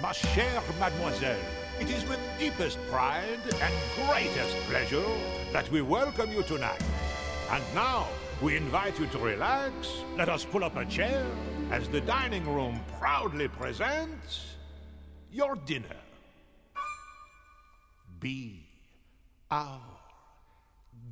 ma chère mademoiselle, it is with deepest pride and greatest pleasure that we welcome you tonight. And now, we invite you to relax. Let us pull up a chair as the dining room proudly presents your dinner. Be our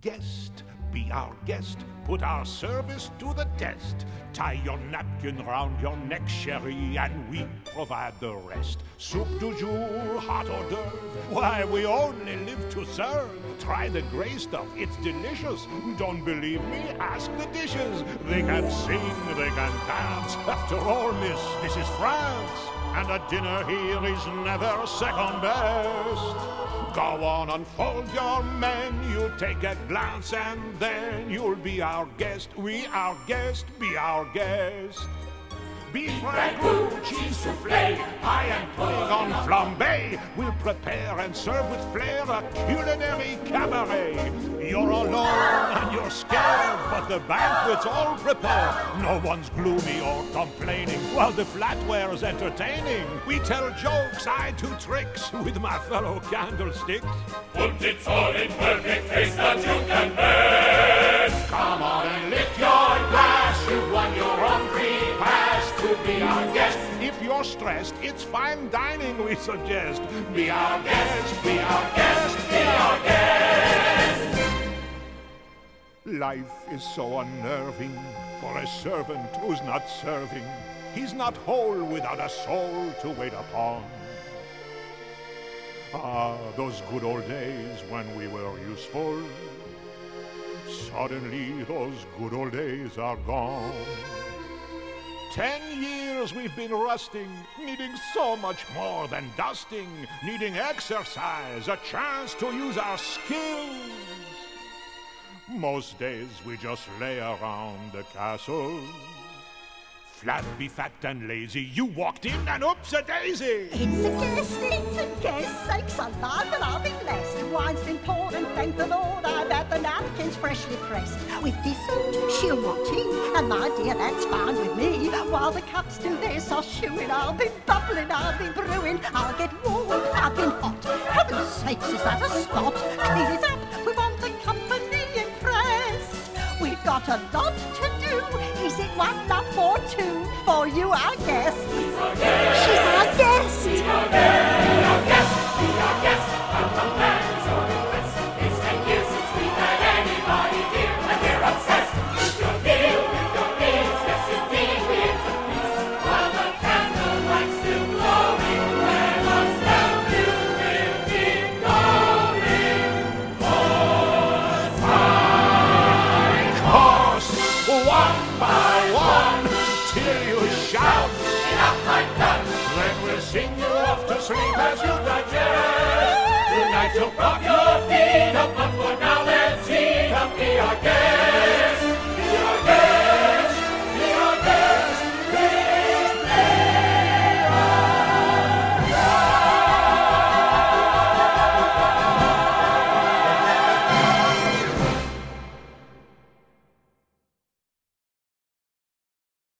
guest. Be our guest. Put our service to the test. Tie your napkin round your neck, chérie, and we provide the rest. Soup du jour, hot hors d'oeuvre. Why, we only live to serve. Try the gray stuff, it's delicious. Don't believe me? Ask the dishes. They can sing, they can dance. After all, miss, this is France. And a dinner here is never second best. Go on, unfold your menu, take a glance, and then you'll be our guest. We, our guest, be our guest. Beef ragout, cheese soufflé, pie and pudding on flambe. We'll prepare and serve with flair a culinary cabaret. You're alone and you're scared, the banquet's all prepared. No one's gloomy or complaining while the flatware's entertaining. We tell jokes, I do tricks with my fellow candlesticks. Und it's all in perfect taste that you can best. Come on and lift your glass, you've won your own free pass to be our guest. If you're stressed, it's fine dining we suggest. Be our guest, be our guest, be our guest. Life is so unnerving for a servant who's not serving. He's not whole without a soul to wait upon. Ah, those good old days when we were useful. Suddenly, those good old days are gone. Ten years we've been rusting, needing so much more than dusting, needing exercise, a chance to use our skills. Most days we just lay around the castle. Flabby, fat, and lazy, you walked in and oops a daisy! It's a guest, it's a guest, sakes alive and I'll be blessed. Wine's been poured and thank the Lord I've had the napkins freshly pressed. With dessert, she'll want tea, and my dear, that's fine with me. While the cups do their shoeing, I'll be bubbling, I'll be brewing, I'll get warm, I've been hot. Heaven's sakes, is that a spot? Clean it up, a lot to do. Is it one up or two for you, our guest? She's our guest. Be our guest, by one, till you shout. Enough, I'm done. Then we'll sing you off to sleep as you digest. Tonight you'll prop your feet up